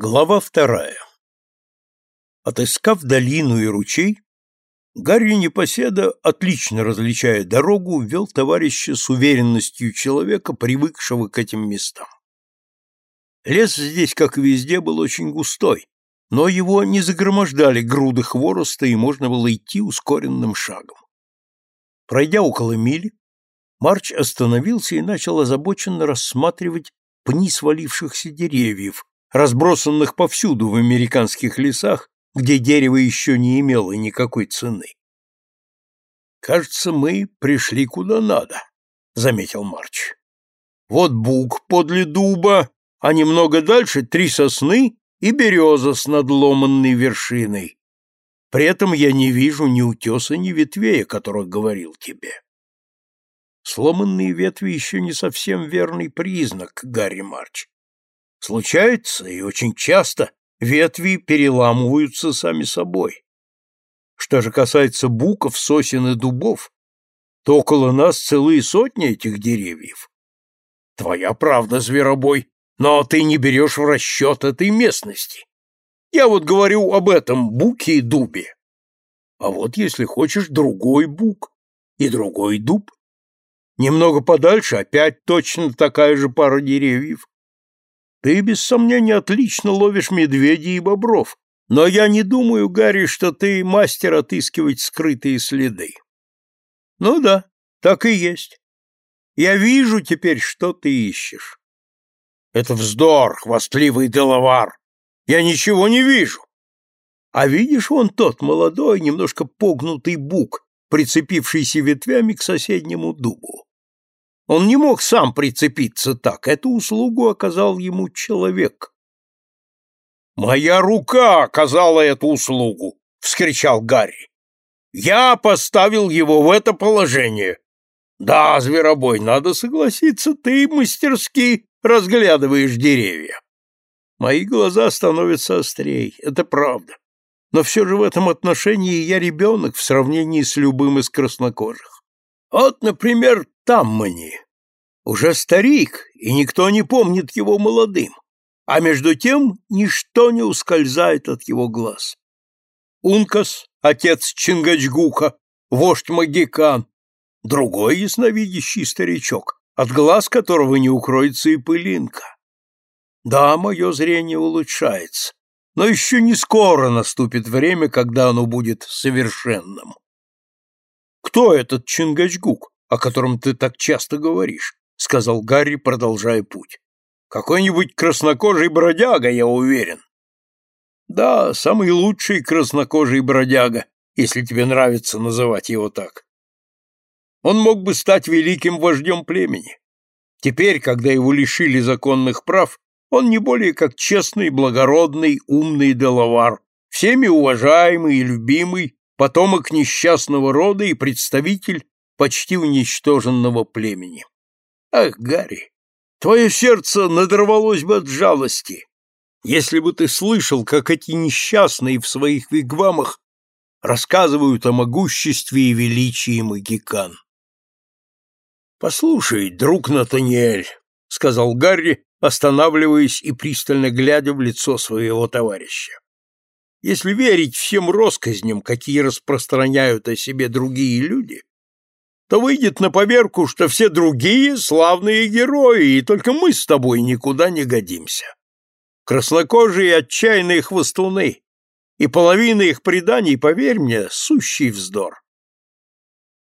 Глава вторая. Отыскав долину и ручей, Гарри Непоседа, отлично различая дорогу, вел товарища с уверенностью человека, привыкшего к этим местам. Лес здесь, как и везде, был очень густой, но его не загромождали груды хвороста, и можно было идти ускоренным шагом. Пройдя около мили, Марч остановился и начал озабоченно рассматривать пни свалившихся деревьев, разбросанных повсюду в американских лесах, где дерево еще не имело никакой цены. «Кажется, мы пришли куда надо», — заметил Марч. «Вот бук подле дуба, а немного дальше три сосны и береза с надломанной вершиной. При этом я не вижу ни утеса, ни ветвей, о которых говорил тебе». Сломанные ветви еще не совсем верный признак, Гарри Марч. Случается, и очень часто, ветви переламываются сами собой. Что же касается буков, сосен и дубов, то около нас целые сотни этих деревьев. Твоя правда, зверобой, но ты не берешь в расчет этой местности. Я вот говорю об этом буке и дубе. А вот, если хочешь, другой бук и другой дуб. Немного подальше опять точно такая же пара деревьев, ты, без сомнения, отлично ловишь медведей и бобров, но я не думаю, Гарри, что ты мастер отыскивать скрытые следы. Ну да, так и есть. Я вижу теперь, что ты ищешь. Это вздор, хвастливый деловар. Я ничего не вижу. А видишь вон тот молодой, немножко погнутый бук, прицепившийся ветвями к соседнему дубу. Он не мог сам прицепиться так, эту услугу оказал ему человек. «Моя рука оказала эту услугу!» — вскричал Гарри. «Я поставил его в это положение. Да, зверобой, надо согласиться, ты мастерски разглядываешь деревья. Мои глаза становятся острей, это правда. Но все же в этом отношении я ребенок в сравнении с любым из краснокожих. Вот, например, Таммани. Уже старик, и никто не помнит его молодым, а между тем ничто не ускользает от его глаз. Ункас, отец Чингачгука, вождь Магикан, другой ясновидящий старичок, от глаз которого не укроется и пылинка. Да, мое зрение улучшается, но еще не скоро наступит время, когда оно будет совершенным. Кто этот Чингачгук? О котором ты так часто говоришь, сказал Гарри, продолжая путь. Какой-нибудь краснокожий бродяга, я уверен. Да, самый лучший краснокожий бродяга, если тебе нравится называть его так. Он мог бы стать великим вождем племени. Теперь, когда его лишили законных прав, он не более как честный, благородный, умный деловар, всеми уважаемый и любимый, потомок несчастного рода и представитель почти уничтоженного племени. Ах, Гарри, твое сердце надорвалось бы от жалости, если бы ты слышал, как эти несчастные в своих вигвамах рассказывают о могуществе и величии магикан. «Послушай, друг Натаниэль», — сказал Гарри, останавливаясь и пристально глядя в лицо своего товарища. «Если верить всем россказням, какие распространяют о себе другие люди, то выйдет на поверку, что все другие славные герои, и только мы с тобой никуда не годимся. Краснокожие отчаянные хвостуны, и половина их преданий, поверь мне, сущий вздор.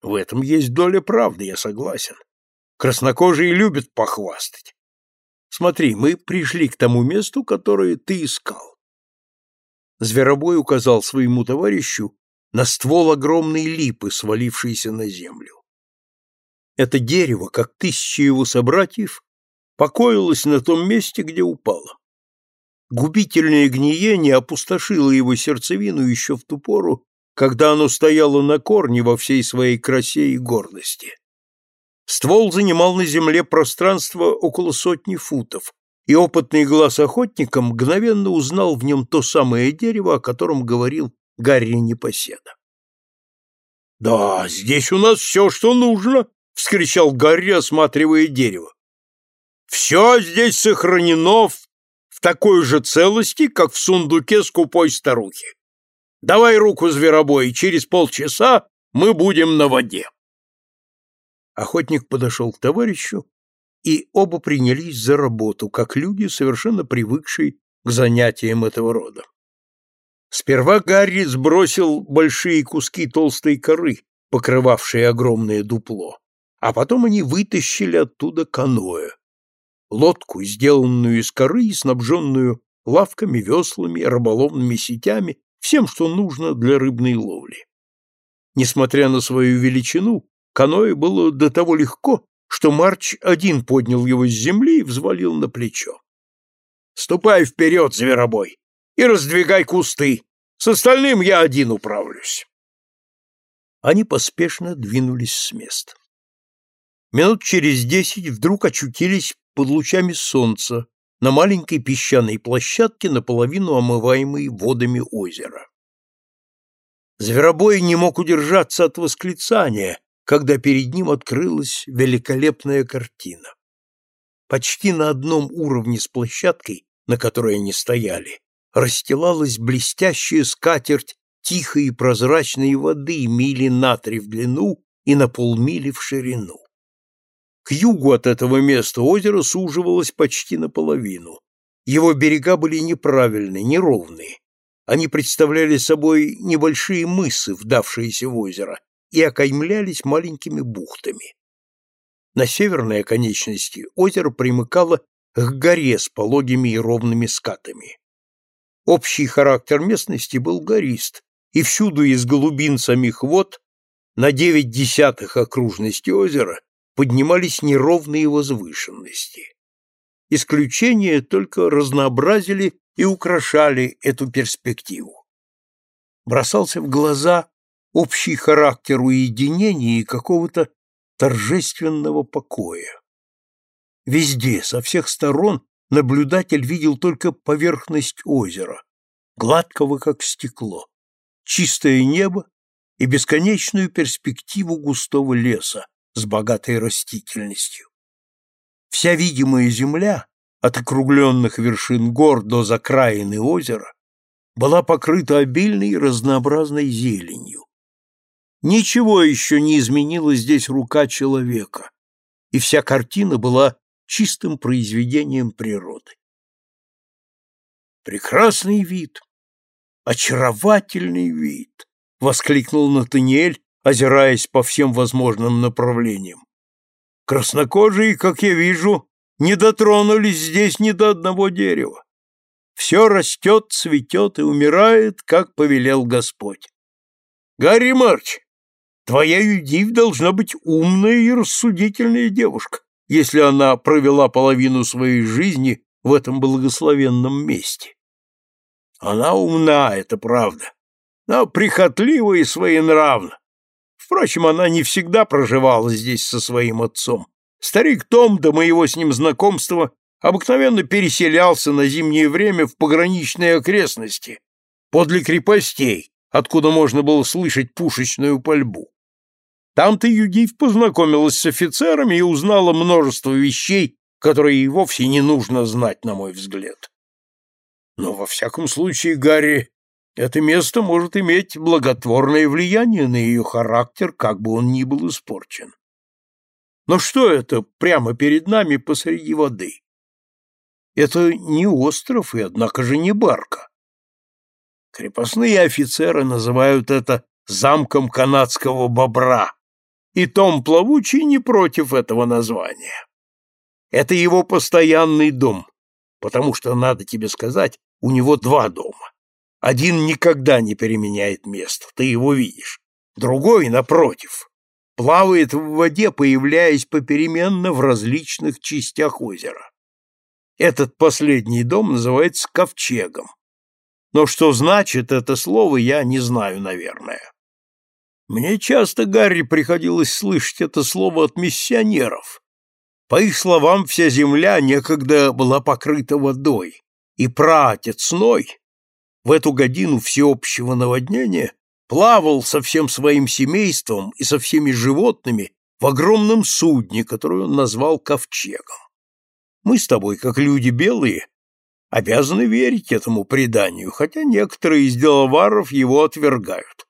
В этом есть доля правды, я согласен. Краснокожие любят похвастать. Смотри, мы пришли к тому месту, которое ты искал. Зверобой указал своему товарищу на ствол огромной липы, свалившейся на землю. Это дерево, как тысячи его собратьев, покоилось на том месте, где упало. Губительное гниение опустошило его сердцевину еще в ту пору, когда оно стояло на корне во всей своей красе и гордости. Ствол занимал на земле пространство около сотни футов, и опытный глаз охотника мгновенно узнал в нем то самое дерево, о котором говорил Гарри Непоседа. «Да, здесь у нас все, что нужно», вскричал Гарри, осматривая дерево. Все здесь сохранено в, в такой же целости, как в сундуке скупой старухи. Давай руку, зверобой, через полчаса мы будем на воде. Охотник подошел к товарищу, и оба принялись за работу, как люди, совершенно привыкшие к занятиям этого рода. Сперва Гарри сбросил большие куски толстой коры, покрывавшие огромное дупло, а потом они вытащили оттуда каноэ, лодку, сделанную из коры и снабженную лавками, веслами, рыболовными сетями, всем, что нужно для рыбной ловли. Несмотря на свою величину, каноэ было до того легко, что Марч один поднял его с земли и взвалил на плечо. «Ступай вперед, зверобой, и раздвигай кусты. С остальным я один управлюсь». Они поспешно двинулись с места. Минут через десять вдруг очутились под лучами солнца на маленькой песчаной площадке, наполовину омываемой водами озера. Зверобой не мог удержаться от восклицания, когда перед ним открылась великолепная картина. Почти на одном уровне с площадкой, на которой они стояли, расстилалась блестящая скатерть тихой и прозрачной воды мили на три в длину и на полмили в ширину. К югу от этого места озеро суживалось почти наполовину. Его берега были неправильные, неровные. Они представляли собой небольшие мысы, вдавшиеся в озеро, и окаймлялись маленькими бухтами. На северной оконечности озеро примыкало к горе с пологими и ровными скатами. Общий характер местности был горист, и всюду из глубин самих вод на девять десятых окружности озера поднимались неровные возвышенности. Исключения только разнообразили и украшали эту перспективу. Бросался в глаза общий характер уединения и какого-то торжественного покоя. Везде, со всех сторон, наблюдатель видел только поверхность озера, гладкого как стекло, чистое небо и бесконечную перспективу густого леса с богатой растительностью. Вся видимая земля, от округленных вершин гор до закраины озера, была покрыта обильной разнообразной зеленью. Ничего еще не изменила здесь рука человека, и вся картина была чистым произведением природы. Прекрасный вид, очаровательный вид, воскликнул Натаниэль, озираясь по всем возможным направлениям. Краснокожие, как я вижу, не дотронулись здесь ни до одного дерева. Все растет, цветет и умирает, как повелел Господь. Гарри Марч, Твоя Юдив должна быть умная и рассудительная девушка, если она провела половину своей жизни в этом благословенном месте. Она умна, это правда, но прихотлива и своенравна. Впрочем, она не всегда проживала здесь со своим отцом. Старик Том до моего с ним знакомства обыкновенно переселялся на зимнее время в пограничные окрестности, подле крепостей, откуда можно было слышать пушечную пальбу. Там-то Юдив познакомилась с офицерами и узнала множество вещей, которые ей вовсе не нужно знать, на мой взгляд. Но во всяком случае, Гарри, это место может иметь благотворное влияние на ее характер, как бы он ни был испорчен. Но что это прямо перед нами посреди воды? Это не остров и, однако же, не барка. Крепостные офицеры называют это замком канадского бобра, и Том Плавучий не против этого названия. Это его постоянный дом, потому что, надо тебе сказать, у него два дома. Один никогда не переменяет место, ты его видишь. Другой, напротив, плавает в воде, появляясь попеременно в различных частях озера. Этот последний дом называется ковчегом. Но что значит это слово, я не знаю, наверное. Мне часто, Гарри, приходилось слышать это слово от миссионеров. По их словам, вся земля некогда была покрыта водой, и праотец Ной в эту годину всеобщего наводнения плавал со всем своим семейством и со всеми животными в огромном судне, которое он назвал ковчегом. Мы с тобой, как люди белые, обязаны верить этому преданию, хотя некоторые из деловаров его отвергают.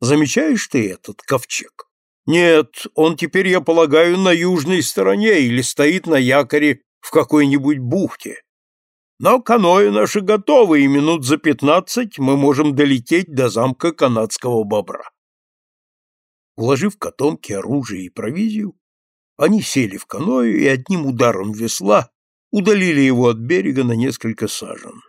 Замечаешь ты этот ковчег? Нет, он теперь, я полагаю, на южной стороне или стоит на якоре в какой-нибудь бухте. Но каноэ наши готовы, и минут за пятнадцать мы можем долететь до замка канадского бобра. Уложив котомки, оружие и провизию, они сели в каноэ и одним ударом весла удалили его от берега на несколько сажен.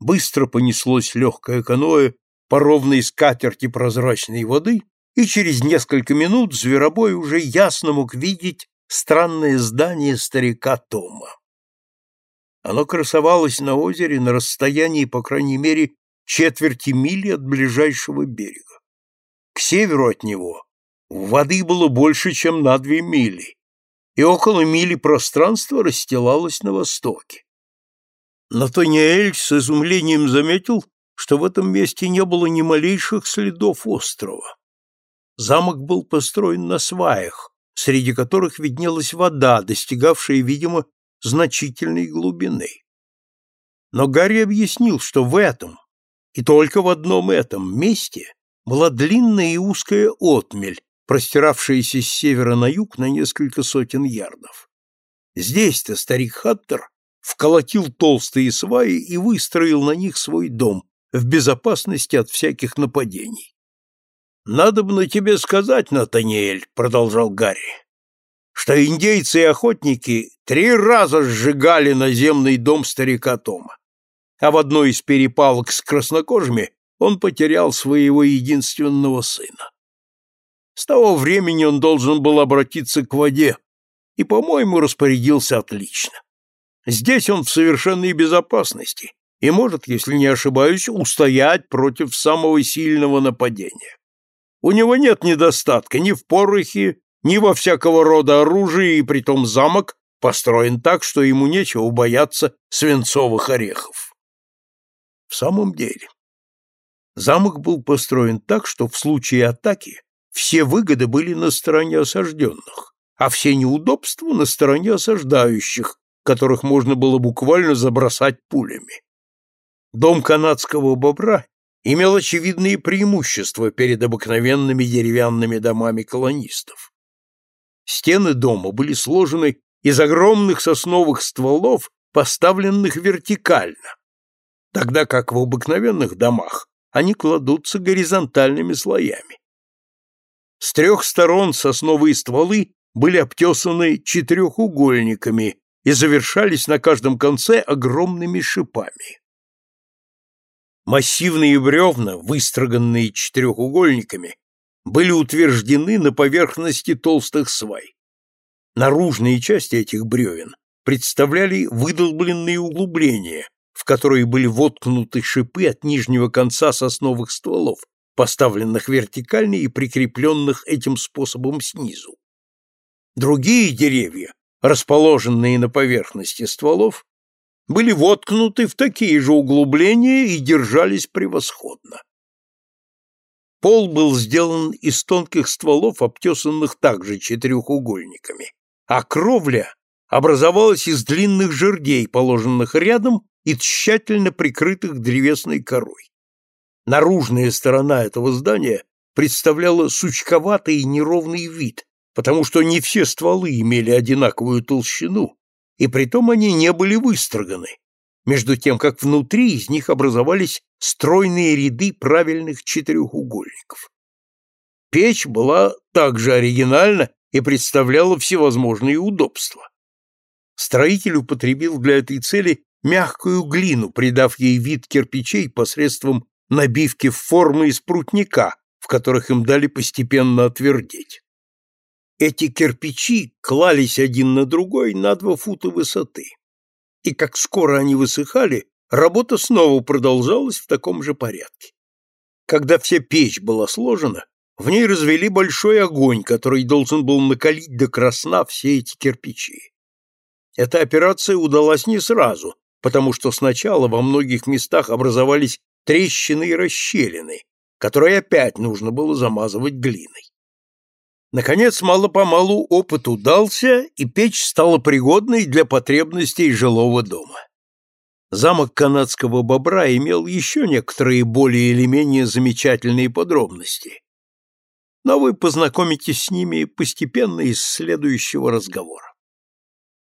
Быстро понеслось легкое каноэ по ровной скатерти прозрачной воды, и через несколько минут зверобой уже ясно мог видеть странное здание старика Тома. Оно красовалось на озере на расстоянии, по крайней мере, четверти мили от ближайшего берега. К северу от него воды было больше, чем на две мили, и около мили пространства расстилалось на востоке. Натаниэль с изумлением заметил, что в этом месте не было ни малейших следов острова. Замок был построен на сваях, среди которых виднелась вода, достигавшая, видимо, значительной глубины. Но Гарри объяснил, что в этом, и только в одном этом месте, была длинная и узкая отмель, простиравшаяся с севера на юг на несколько сотен ярдов. Здесь-то старик Хаттер вколотил толстые сваи и выстроил на них свой дом в безопасности от всяких нападений. Надо бы на тебе сказать, Натаниэль, продолжал Гарри, что индейцы и охотники три раза сжигали наземный дом старика Тома, а в одной из перепалок с краснокожими он потерял своего единственного сына. С того времени он должен был обратиться к воде и, по-моему, распорядился отлично. Здесь он в совершенной безопасности и может, если не ошибаюсь, устоять против самого сильного нападения. У него нет недостатка ни в порохе, ни во всякого рода оружии, и притом замок построен так, что ему нечего бояться свинцовых орехов. В самом деле, замок был построен так, что в случае атаки все выгоды были на стороне осажденных, а все неудобства на стороне осаждающих, которых можно было буквально забросать пулями. Дом канадского бобра имел очевидные преимущества перед обыкновенными деревянными домами колонистов. Стены дома были сложены из огромных сосновых стволов, поставленных вертикально, тогда как в обыкновенных домах они кладутся горизонтальными слоями. С трех сторон сосновые стволы были обтесаны четырехугольниками и завершались на каждом конце огромными шипами. Массивные бревна, выстроганные четырехугольниками, были утверждены на поверхности толстых свай. Наружные части этих бревен представляли выдолбленные углубления, в которые были воткнуты шипы от нижнего конца сосновых стволов, поставленных вертикально и прикрепленных этим способом снизу. Другие деревья, расположенные на поверхности стволов, были воткнуты в такие же углубления и держались превосходно. Пол был сделан из тонких стволов, обтесанных также четырехугольниками, а кровля образовалась из длинных жердей, положенных рядом и тщательно прикрытых древесной корой. Наружная сторона этого здания представляла сучковатый и неровный вид, потому что не все стволы имели одинаковую толщину, и притом они не были выстроганы, между тем как внутри из них образовались стройные ряды правильных четырехугольников. Печь была также оригинальна и представляла всевозможные удобства. Строитель употребил для этой цели мягкую глину, придав ей вид кирпичей посредством набивки в формы из прутника, в которых им дали постепенно отвердеть. Эти кирпичи клались один на другой на два фута высоты. И как скоро они высыхали, работа снова продолжалась в таком же порядке. Когда вся печь была сложена, в ней развели большой огонь, который должен был накалить до красна все эти кирпичи. Эта операция удалась не сразу, потому что сначала во многих местах образовались трещины и расщелины, которые опять нужно было замазывать глиной. Наконец, мало-помалу опыт удался, и печь стала пригодной для потребностей жилого дома. Замок канадского бобра имел еще некоторые более или менее замечательные подробности, но вы познакомитесь с ними постепенно из следующего разговора.